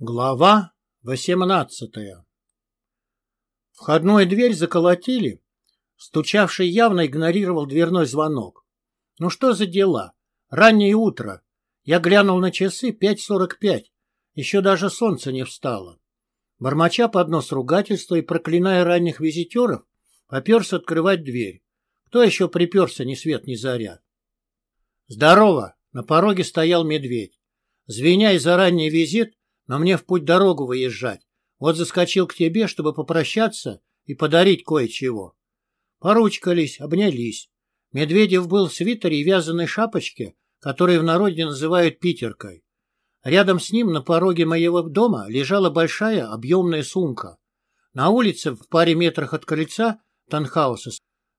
Глава восемнадцатая Входную дверь заколотили. Стучавший явно игнорировал дверной звонок. Ну что за дела? Раннее утро. Я глянул на часы пять сорок пять. Еще даже солнце не встало. Бормоча под нос ругательства и проклиная ранних визитеров, поперся открывать дверь. Кто еще приперся ни свет ни заря? Здорово! На пороге стоял медведь. Звеня из-за ранний визит, но мне в путь дорогу выезжать. Вот заскочил к тебе, чтобы попрощаться и подарить кое-чего. Поручкались, обнялись. Медведев был в свитере и вязаной шапочке, которые в народе называют питеркой. Рядом с ним на пороге моего дома лежала большая объемная сумка. На улице, в паре метрах от крыльца танхауса,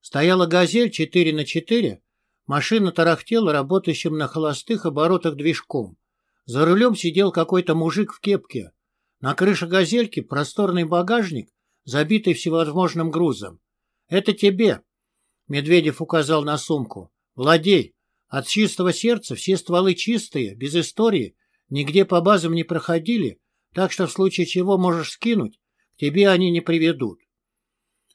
стояла «Газель» 4 на 4 Машина тарахтела работающим на холостых оборотах движком. За рулем сидел какой-то мужик в кепке. На крыше газельки просторный багажник, забитый всевозможным грузом. «Это тебе!» Медведев указал на сумку. «Владей! От чистого сердца все стволы чистые, без истории, нигде по базам не проходили, так что в случае чего можешь скинуть, к тебе они не приведут».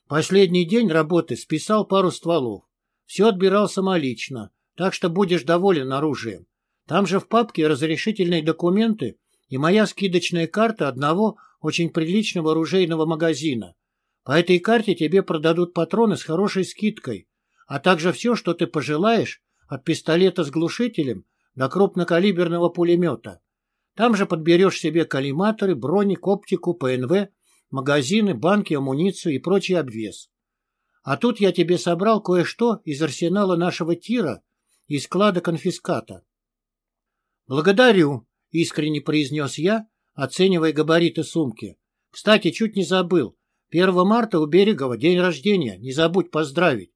Последний день работы списал пару стволов. Все отбирал самолично, так что будешь доволен оружием. Там же в папке разрешительные документы и моя скидочная карта одного очень приличного оружейного магазина. По этой карте тебе продадут патроны с хорошей скидкой, а также все, что ты пожелаешь, от пистолета с глушителем до крупнокалиберного пулемета. Там же подберешь себе коллиматоры, броник, оптику, ПНВ, магазины, банки, амуницию и прочий обвес. А тут я тебе собрал кое-что из арсенала нашего тира и склада конфиската. «Благодарю», — искренне произнес я, оценивая габариты сумки. «Кстати, чуть не забыл. 1 марта у Берегова день рождения. Не забудь поздравить».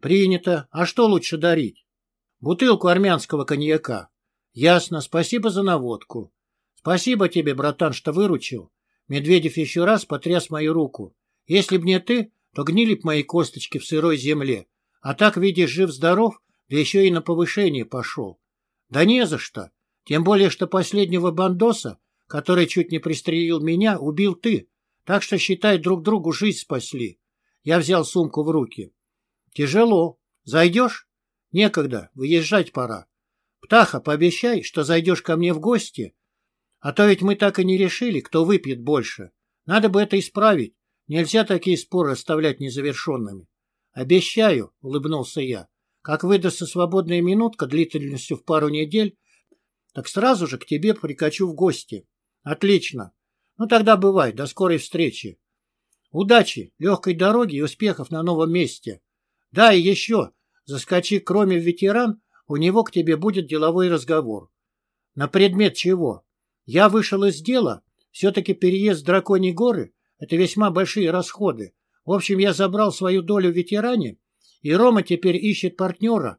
«Принято. А что лучше дарить?» «Бутылку армянского коньяка». «Ясно. Спасибо за наводку». «Спасибо тебе, братан, что выручил». Медведев еще раз потряс мою руку. «Если б не ты, то гнили б мои косточки в сырой земле. А так, видишь, жив-здоров, да еще и на повышение пошел». «Да не за что. Тем более, что последнего бандоса, который чуть не пристрелил меня, убил ты. Так что, считай, друг другу жизнь спасли. Я взял сумку в руки. Тяжело. Зайдешь? Некогда. Выезжать пора. Птаха, пообещай, что зайдешь ко мне в гости. А то ведь мы так и не решили, кто выпьет больше. Надо бы это исправить. Нельзя такие споры оставлять незавершенными. Обещаю, улыбнулся я. Как выдастся свободная минутка длительностью в пару недель, так сразу же к тебе прикачу в гости. Отлично. Ну тогда бывай. До скорой встречи. Удачи, легкой дороги и успехов на новом месте. Да, и еще. Заскочи, кроме ветеран, у него к тебе будет деловой разговор. На предмет чего? Я вышел из дела. Все-таки переезд в Драконьи горы — это весьма большие расходы. В общем, я забрал свою долю в ветеране, и Рома теперь ищет партнера,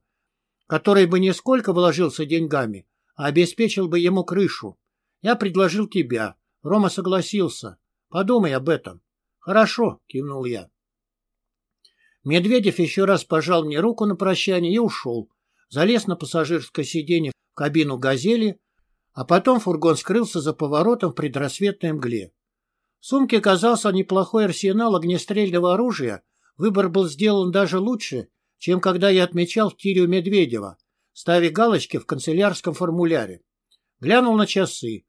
который бы не сколько вложился деньгами, а обеспечил бы ему крышу. Я предложил тебя. Рома согласился. Подумай об этом. Хорошо, кивнул я. Медведев еще раз пожал мне руку на прощание и ушел. Залез на пассажирское сиденье в кабину «Газели», а потом фургон скрылся за поворотом в предрассветной мгле. В сумке оказался неплохой арсенал огнестрельного оружия. Выбор был сделан даже лучше, чем когда я отмечал в тире у Медведева, ставя галочки в канцелярском формуляре. Глянул на часы.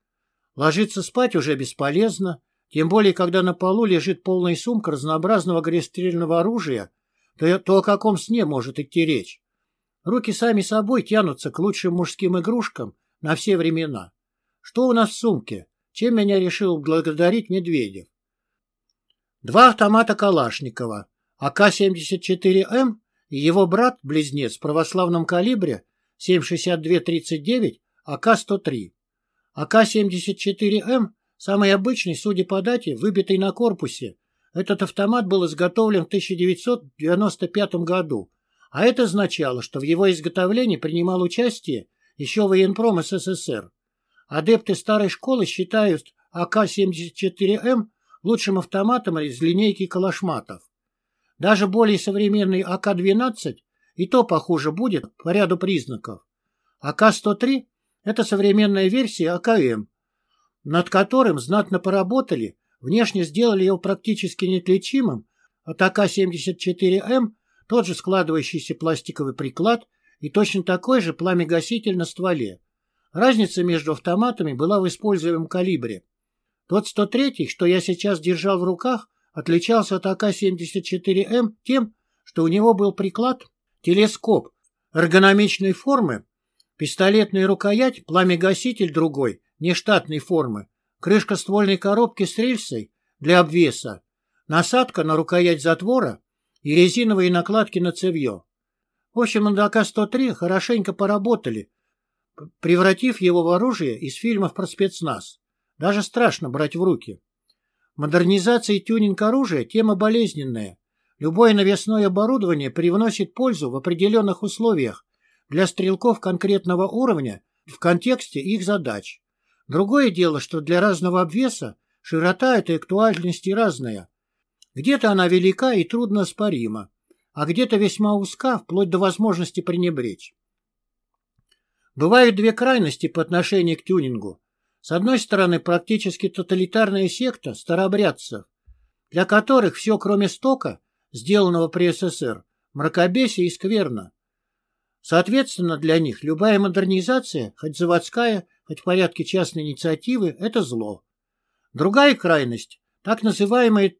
Ложиться спать уже бесполезно, тем более, когда на полу лежит полная сумка разнообразного огнестрельного оружия, то, то о каком сне может идти речь? Руки сами собой тянутся к лучшим мужским игрушкам на все времена. Что у нас в сумке? Чем меня решил благодарить Медведев? Два автомата Калашникова, АК-74М и его брат-близнец в православном калибре 7,62-39, АК-103. АК-74М, самый обычный, судя по дате, выбитый на корпусе. Этот автомат был изготовлен в 1995 году, а это означало, что в его изготовлении принимал участие еще военпром СССР. Адепты старой школы считают АК-74М лучшим автоматом из линейки калашматов. Даже более современный АК-12 и то похуже будет по ряду признаков. АК-103 – это современная версия АКМ. над которым знатно поработали, внешне сделали его практически неотличимым от АК-74М, тот же складывающийся пластиковый приклад и точно такой же пламегаситель на стволе. Разница между автоматами была в используемом калибре. Тот 103, что я сейчас держал в руках, отличался от АК-74М тем, что у него был приклад, телескоп, эргономичной формы, пистолетная рукоять, пламегаситель другой, нештатной формы, крышка ствольной коробки с рельсой для обвеса, насадка на рукоять затвора и резиновые накладки на цевье. В общем, над АК-103 хорошенько поработали, превратив его в оружие из фильмов про спецназ. Даже страшно брать в руки. Модернизация и тюнинг оружия – тема болезненная. Любое навесное оборудование привносит пользу в определенных условиях для стрелков конкретного уровня в контексте их задач. Другое дело, что для разного обвеса широта этой актуальности разная. Где-то она велика и трудно оспорима, а где-то весьма узка, вплоть до возможности пренебречь. Бывают две крайности по отношению к тюнингу. С одной стороны, практически тоталитарная секта старообрядцев, для которых все, кроме стока, сделанного при СССР, мракобесие и скверно. Соответственно, для них любая модернизация, хоть заводская, хоть в порядке частной инициативы, это зло. Другая крайность – так называемые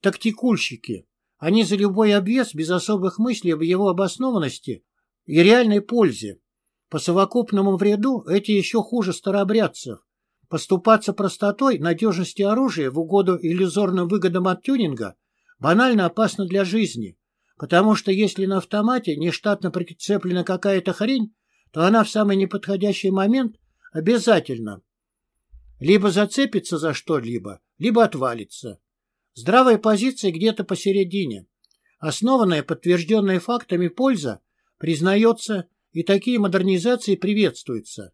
тактикульщики. Они за любой обвес без особых мыслей об его обоснованности и реальной пользе. По совокупному вреду эти еще хуже старообрядцев. Поступаться простотой, надежности оружия в угоду иллюзорным выгодам от тюнинга банально опасно для жизни, потому что если на автомате нештатно прицеплена какая-то хрень, то она в самый неподходящий момент обязательно либо зацепится за что-либо, либо отвалится. Здравая позиция где-то посередине. Основанная, подтвержденная фактами польза признается, и такие модернизации приветствуются.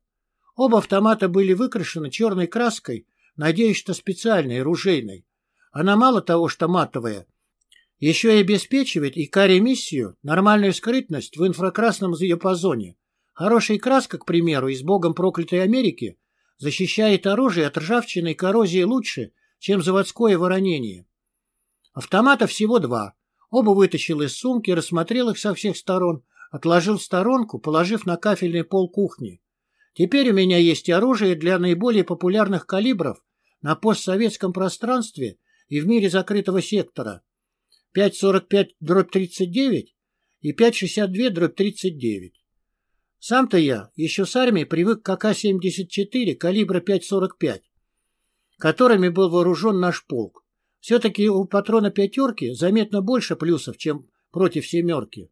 Оба автомата были выкрашены черной краской, надеюсь, что специальной, ружейной. Она мало того, что матовая, еще и обеспечивает и каре-миссию, нормальную скрытность в инфракрасном диапазоне. Хорошая краска, к примеру, из богом проклятой Америки, защищает оружие от ржавчины и коррозии лучше, чем заводское воронение. Автомата всего два. Оба вытащил из сумки, рассмотрел их со всех сторон, отложил в сторонку, положив на кафельный пол кухни. Теперь у меня есть оружие для наиболее популярных калибров на постсоветском пространстве и в мире закрытого сектора. 5,45-39 и 5,62-39. Сам-то я еще с армией привык к АК-74 калибра 5,45, которыми был вооружен наш полк. Все-таки у патрона «пятерки» заметно больше плюсов, чем против «семерки».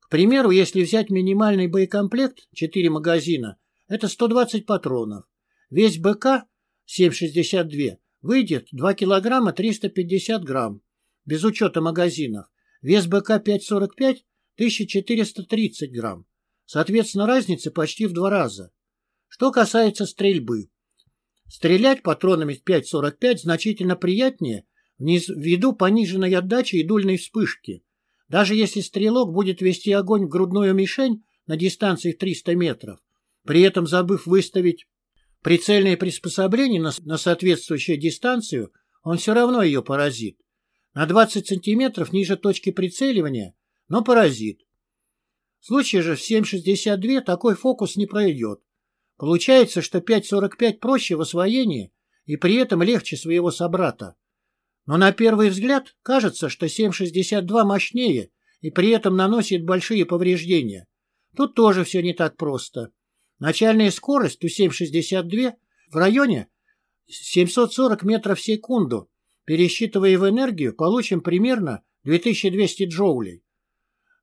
К примеру, если взять минимальный боекомплект 4 магазина это 120 патронов. Весь БК 7,62 выйдет 2 килограмма 350 грамм, без учета магазинов. Вес БК 5,45 1430 грамм. Соответственно, разница почти в два раза. Что касается стрельбы. Стрелять патронами 5,45 значительно приятнее ввиду пониженной отдачи и дульной вспышки. Даже если стрелок будет вести огонь в грудную мишень на дистанции в 300 метров, при этом забыв выставить прицельное приспособление на, на соответствующую дистанцию, он все равно ее поразит. На 20 сантиметров ниже точки прицеливания, но поразит. В случае же в 7,62 такой фокус не пройдет. Получается, что 5,45 проще в освоении и при этом легче своего собрата. Но на первый взгляд кажется, что 7,62 мощнее и при этом наносит большие повреждения. Тут тоже все не так просто. Начальная скорость У-762 в районе 740 метров в секунду. Пересчитывая в энергию, получим примерно 2200 джоулей.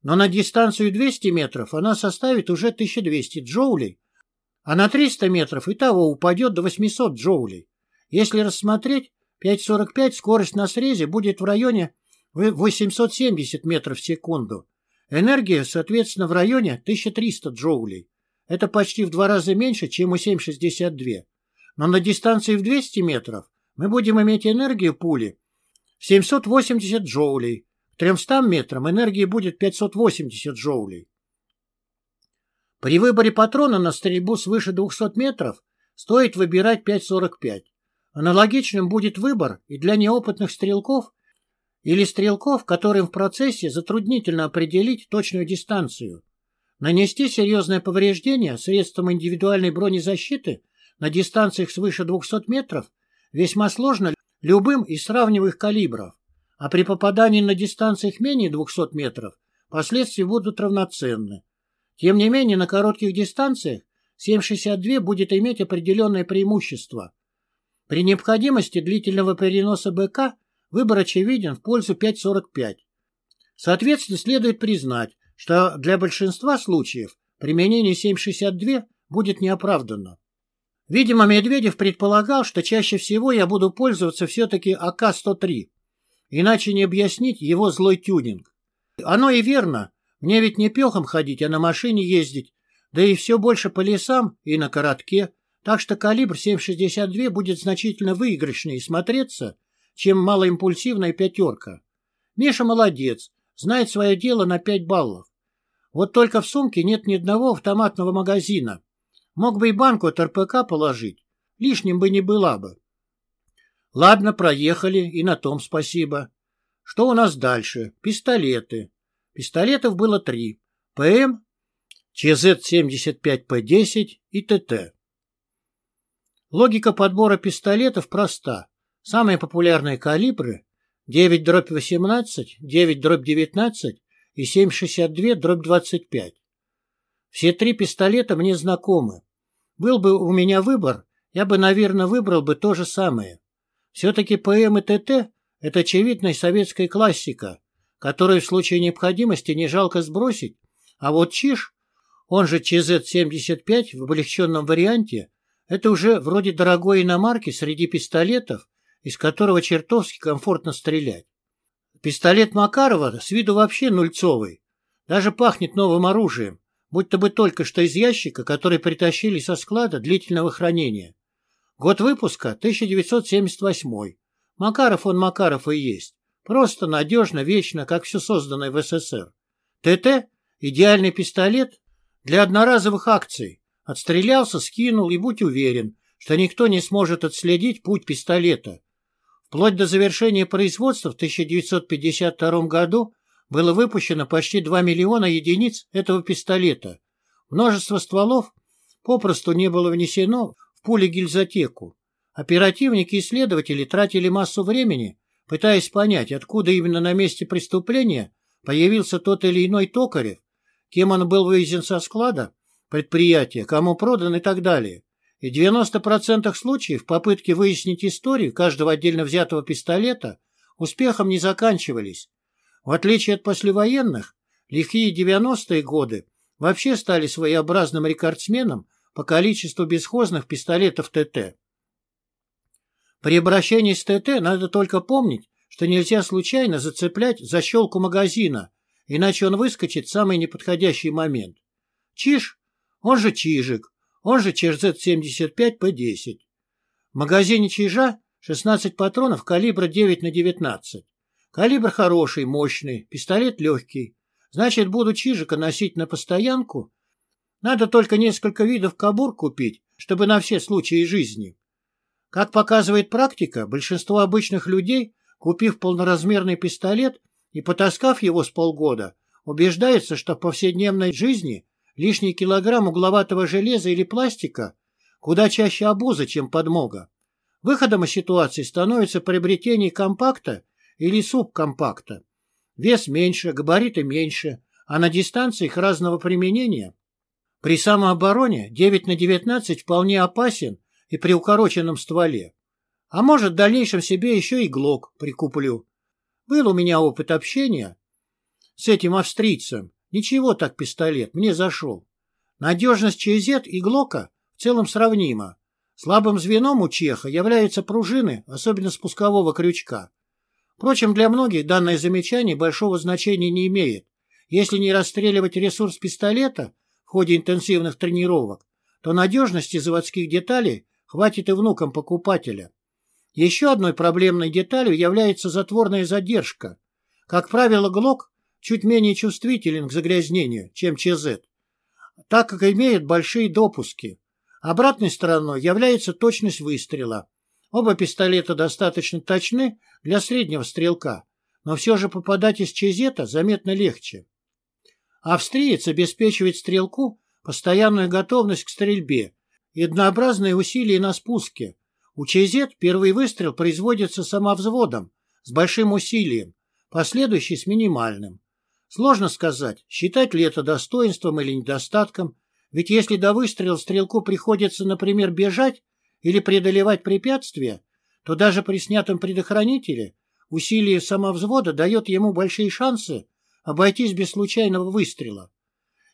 Но на дистанцию 200 метров она составит уже 1200 джоулей, а на 300 метров и того упадет до 800 джоулей. Если рассмотреть, 5.45 скорость на срезе будет в районе 870 метров в секунду. Энергия, соответственно, в районе 1300 джоулей. Это почти в два раза меньше, чем у 7,62. Но на дистанции в 200 метров мы будем иметь энергию пули 780 джоулей. К 300 метрам энергии будет 580 джоулей. При выборе патрона на стрельбу свыше 200 метров стоит выбирать 5.45. Аналогичным будет выбор и для неопытных стрелков или стрелков, которым в процессе затруднительно определить точную дистанцию. Нанести серьезное повреждение средством индивидуальной бронезащиты на дистанциях свыше 200 метров весьма сложно любым из сравниваемых калибров, а при попадании на дистанциях менее 200 метров последствия будут равноценны. Тем не менее, на коротких дистанциях 7,62 будет иметь определенное преимущество. При необходимости длительного переноса БК выбор очевиден в пользу 5,45. Соответственно, следует признать, что для большинства случаев применение 7,62 будет неоправданно. Видимо, Медведев предполагал, что чаще всего я буду пользоваться все-таки АК-103, иначе не объяснить его злой тюнинг. Оно и верно, мне ведь не пехом ходить, а на машине ездить, да и все больше по лесам и на коротке, так что калибр 7,62 будет значительно выигрышнее смотреться, чем малоимпульсная пятерка. Миша молодец, знает свое дело на 5 баллов. Вот только в сумке нет ни одного автоматного магазина, Мог бы и банку от РПК положить. Лишним бы не была бы. Ладно, проехали, и на том спасибо. Что у нас дальше? Пистолеты. Пистолетов было три. ПМ, ЧЗ-75П10 и ТТ. Логика подбора пистолетов проста. Самые популярные калибры 9 дробь 18, 9 дробь 19 и 7,62 дробь 25. Все три пистолета мне знакомы. Был бы у меня выбор, я бы, наверное, выбрал бы то же самое. Все-таки ПМ и ТТ – это очевидная советская классика, которую в случае необходимости не жалко сбросить, а вот ЧИШ, он же ЧЗ-75 в облегченном варианте, это уже вроде дорогой иномарки среди пистолетов, из которого чертовски комфортно стрелять. Пистолет Макарова с виду вообще нульцовый, даже пахнет новым оружием, будто бы только что из ящика, который притащили со склада длительного хранения. Год выпуска 1978. Макаров он Макаров и есть. Просто надежно, вечно, как все созданное в СССР. ТТ – идеальный пистолет для одноразовых акций. Отстрелялся, скинул и будь уверен, что никто не сможет отследить путь пистолета. Вплоть до завершения производства в 1952 году было выпущено почти 2 миллиона единиц этого пистолета. Множество стволов попросту не было внесено в пули-гильзотеку. Оперативники и следователи тратили массу времени, пытаясь понять, откуда именно на месте преступления появился тот или иной токарев, кем он был вывезен со склада, предприятия, кому продан и так далее. И в 90% случаев попытки выяснить историю каждого отдельно взятого пистолета успехом не заканчивались. В отличие от послевоенных, лихие 90-е годы вообще стали своеобразным рекордсменом по количеству бесхозных пистолетов ТТ. При обращении с ТТ надо только помнить, что нельзя случайно зацеплять защелку магазина, иначе он выскочит в самый неподходящий момент. Чиж, он же Чижик, он же ЧЗ-75П10. В магазине Чижа 16 патронов калибра 9 на 19. Калибр хороший, мощный, пистолет легкий. Значит, буду чижика носить на постоянку. Надо только несколько видов кабур купить, чтобы на все случаи жизни. Как показывает практика, большинство обычных людей, купив полноразмерный пистолет и потаскав его с полгода, убеждаются, что в повседневной жизни лишний килограмм угловатого железа или пластика куда чаще обуза, чем подмога. Выходом из ситуации становится приобретение компакта или субкомпакта. Вес меньше, габариты меньше, а на дистанциях разного применения при самообороне 9 на 19 вполне опасен и при укороченном стволе. А может, в дальнейшем себе еще и глок прикуплю. Был у меня опыт общения с этим австрийцем. Ничего так пистолет, мне зашел. Надежность ЧЗ и глока в целом сравнима. Слабым звеном у чеха являются пружины, особенно спускового крючка. Впрочем, для многих данное замечание большого значения не имеет. Если не расстреливать ресурс пистолета в ходе интенсивных тренировок, то надежности заводских деталей хватит и внукам покупателя. Еще одной проблемной деталью является затворная задержка. Как правило, ГЛОК чуть менее чувствителен к загрязнению, чем ЧЗ, так как имеет большие допуски. Обратной стороной является точность выстрела. Оба пистолета достаточно точны для среднего стрелка, но все же попадать из чезета заметно легче. Австриец обеспечивает стрелку постоянную готовность к стрельбе и однообразные усилия на спуске. У чезет первый выстрел производится самовзводом, с большим усилием, последующий с минимальным. Сложно сказать, считать ли это достоинством или недостатком, ведь если до выстрела стрелку приходится, например, бежать или преодолевать препятствия, то даже при снятом предохранителе усилие самовзвода дает ему большие шансы обойтись без случайного выстрела.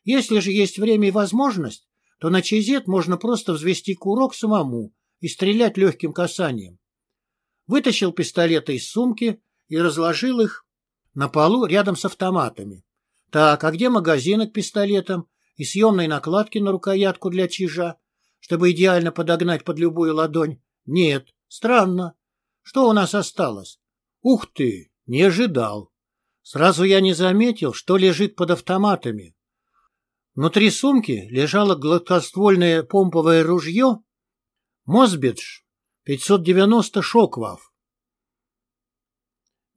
Если же есть время и возможность, то на чейзет можно просто взвести курок самому и стрелять легким касанием. Вытащил пистолеты из сумки и разложил их на полу рядом с автоматами. Так, а где магазины к пистолетам и съемные накладки на рукоятку для чижа, чтобы идеально подогнать под любую ладонь? Нет, странно. Что у нас осталось? Ух ты, не ожидал. Сразу я не заметил, что лежит под автоматами. Внутри сумки лежало гладкоствольное помповое ружье Мосбидж 590 Шоквав.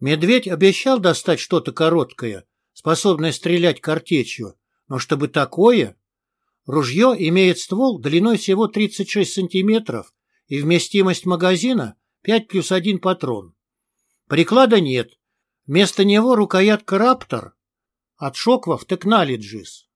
Медведь обещал достать что-то короткое, способное стрелять картечью, но чтобы такое... Ружье имеет ствол длиной всего 36 сантиметров и вместимость магазина 5 плюс 1 патрон. Приклада нет. Вместо него рукоятка Раптор от Шоквов Technologies.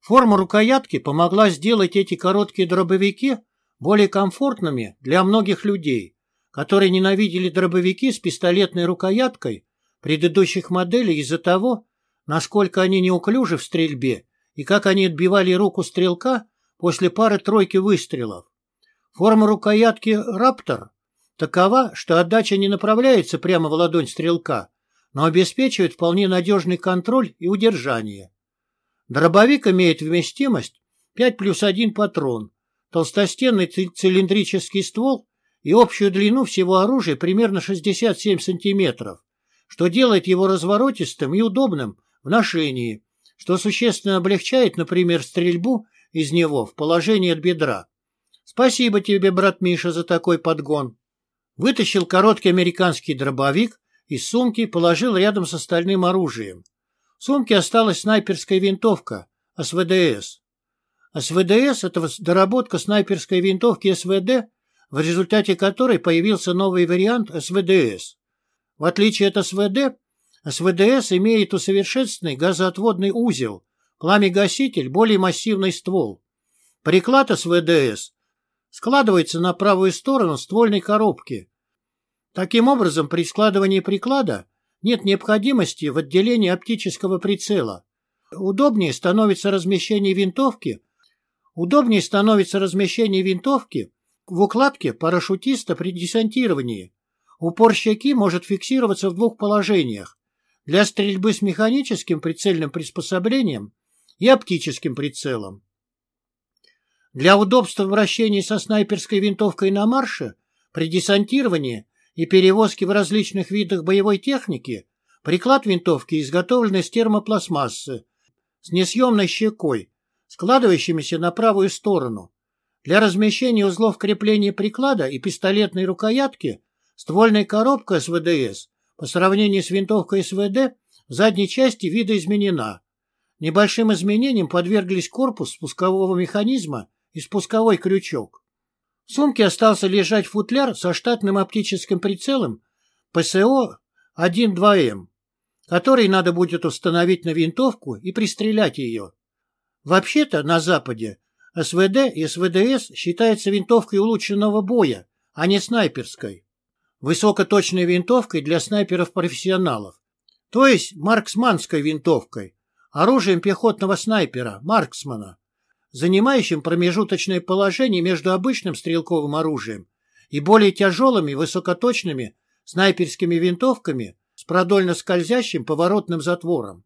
Форма рукоятки помогла сделать эти короткие дробовики более комфортными для многих людей, которые ненавидели дробовики с пистолетной рукояткой предыдущих моделей из-за того, насколько они неуклюжи в стрельбе и как они отбивали руку стрелка после пары-тройки выстрелов. Форма рукоятки «Раптор» такова, что отдача не направляется прямо в ладонь стрелка, но обеспечивает вполне надежный контроль и удержание. Дробовик имеет вместимость 5 плюс 1 патрон, толстостенный цилиндрический ствол и общую длину всего оружия примерно 67 сантиметров, что делает его разворотистым и удобным в ношении, что существенно облегчает, например, стрельбу из него в положении от бедра. Спасибо тебе, брат Миша, за такой подгон. Вытащил короткий американский дробовик из сумки и положил рядом с остальным оружием. В сумке осталась снайперская винтовка СВДС. СВДС – это доработка снайперской винтовки СВД в результате которой появился новый вариант СВДС. В отличие от СВД, СВДС имеет усовершенствованный газоотводный узел, пламя-гаситель, более массивный ствол. Приклад СВДС складывается на правую сторону ствольной коробки. Таким образом, при складывании приклада нет необходимости в отделении оптического прицела. Удобнее становится размещение винтовки. Удобнее становится размещение винтовки в укладке парашютиста при десантировании упор щеки может фиксироваться в двух положениях для стрельбы с механическим прицельным приспособлением и оптическим прицелом. Для удобства вращения со снайперской винтовкой на марше при десантировании и перевозке в различных видах боевой техники приклад винтовки изготовлен из термопластмассы с несъемной щекой, складывающимися на правую сторону, для размещения узлов крепления приклада и пистолетной рукоятки ствольная коробка СВДС по сравнению с винтовкой СВД в задней части видоизменена. Небольшим изменениям подверглись корпус спускового механизма и спусковой крючок. В сумке остался лежать футляр со штатным оптическим прицелом ПСО-1-2М, который надо будет установить на винтовку и пристрелять ее. Вообще-то на Западе СВД и СВДС считается винтовкой улучшенного боя, а не снайперской. Высокоточной винтовкой для снайперов-профессионалов. То есть марксманской винтовкой, оружием пехотного снайпера, марксмана, занимающим промежуточное положение между обычным стрелковым оружием и более тяжелыми высокоточными снайперскими винтовками с продольно скользящим поворотным затвором.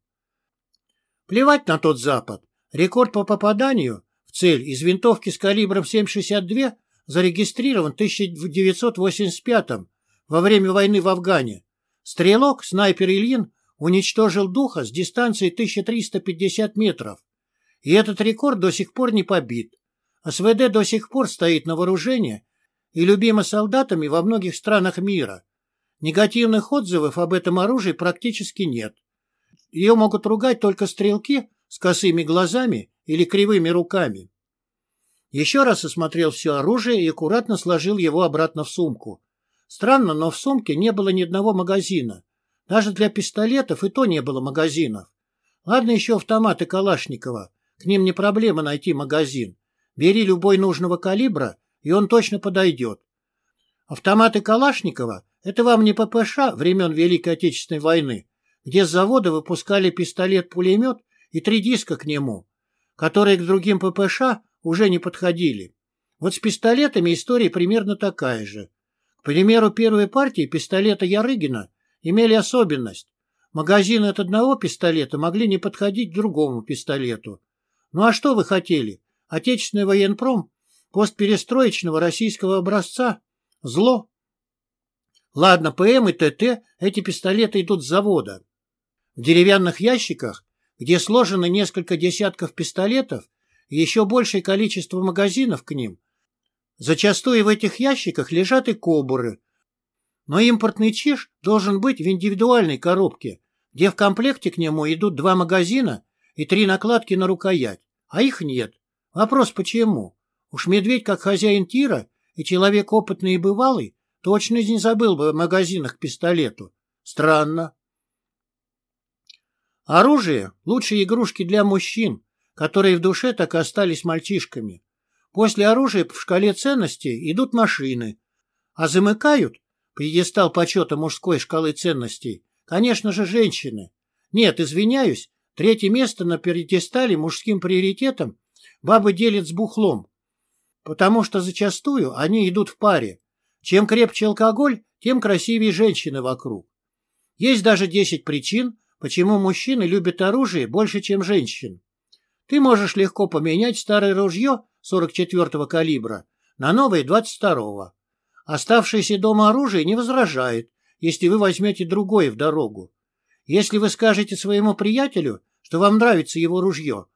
Плевать на тот Запад. Рекорд по попаданию цель из винтовки с калибром 7,62 зарегистрирован в 1985 во время войны в Афгане. Стрелок, снайпер Ильин, уничтожил духа с дистанции 1350 метров. И этот рекорд до сих пор не побит. СВД до сих пор стоит на вооружении и любима солдатами во многих странах мира. Негативных отзывов об этом оружии практически нет. Ее могут ругать только стрелки с косыми глазами или кривыми руками. Еще раз осмотрел все оружие и аккуратно сложил его обратно в сумку. Странно, но в сумке не было ни одного магазина. Даже для пистолетов и то не было магазинов. Ладно еще автоматы Калашникова. К ним не проблема найти магазин. Бери любой нужного калибра, и он точно подойдет. Автоматы Калашникова – это вам не ППШ времен Великой Отечественной войны, где с завода выпускали пистолет-пулемет и три диска к нему, которые к другим ППШ уже не подходили. Вот с пистолетами история примерно такая же. К примеру, первые партии пистолета Ярыгина имели особенность. Магазины от одного пистолета могли не подходить к другому пистолету. Ну а что вы хотели? Отечественный военпром постперестроечного российского образца? Зло. Ладно, ПМ и ТТ, эти пистолеты идут с завода. В деревянных ящиках, где сложено несколько десятков пистолетов и еще большее количество магазинов к ним, зачастую в этих ящиках лежат и кобуры. Но импортный чиш должен быть в индивидуальной коробке, где в комплекте к нему идут два магазина и три накладки на рукоять, а их нет. Вопрос почему? Уж медведь, как хозяин тира и человек опытный и бывалый, точно не забыл бы о магазинах к пистолету. Странно. Оружие – лучшие игрушки для мужчин, которые в душе так и остались мальчишками. После оружия в шкале ценностей идут машины, а замыкают пьедестал почета мужской шкалы ценностей, конечно же, женщины. Нет, извиняюсь, третье место на пьедестале мужским приоритетом бабы делят с бухлом, потому что зачастую они идут в паре. Чем крепче алкоголь, тем красивее женщины вокруг. Есть даже 10 причин, почему мужчины любят оружие больше, чем женщин. Ты можешь легко поменять старое ружье 44-го калибра на новое 22-го. Оставшееся дома оружие не возражает, если вы возьмете другое в дорогу. Если вы скажете своему приятелю, что вам нравится его ружье,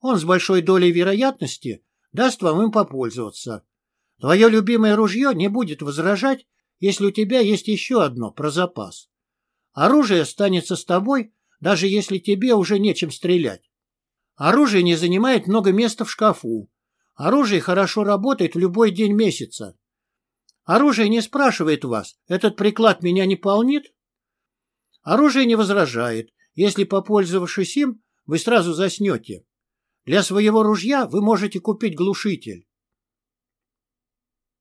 он с большой долей вероятности даст вам им попользоваться. Твое любимое ружье не будет возражать, если у тебя есть еще одно про запас. Оружие останется с тобой, даже если тебе уже нечем стрелять. Оружие не занимает много места в шкафу. Оружие хорошо работает в любой день месяца. Оружие не спрашивает вас, этот приклад меня не полнит? Оружие не возражает, если, попользовавшись им, вы сразу заснете. Для своего ружья вы можете купить глушитель.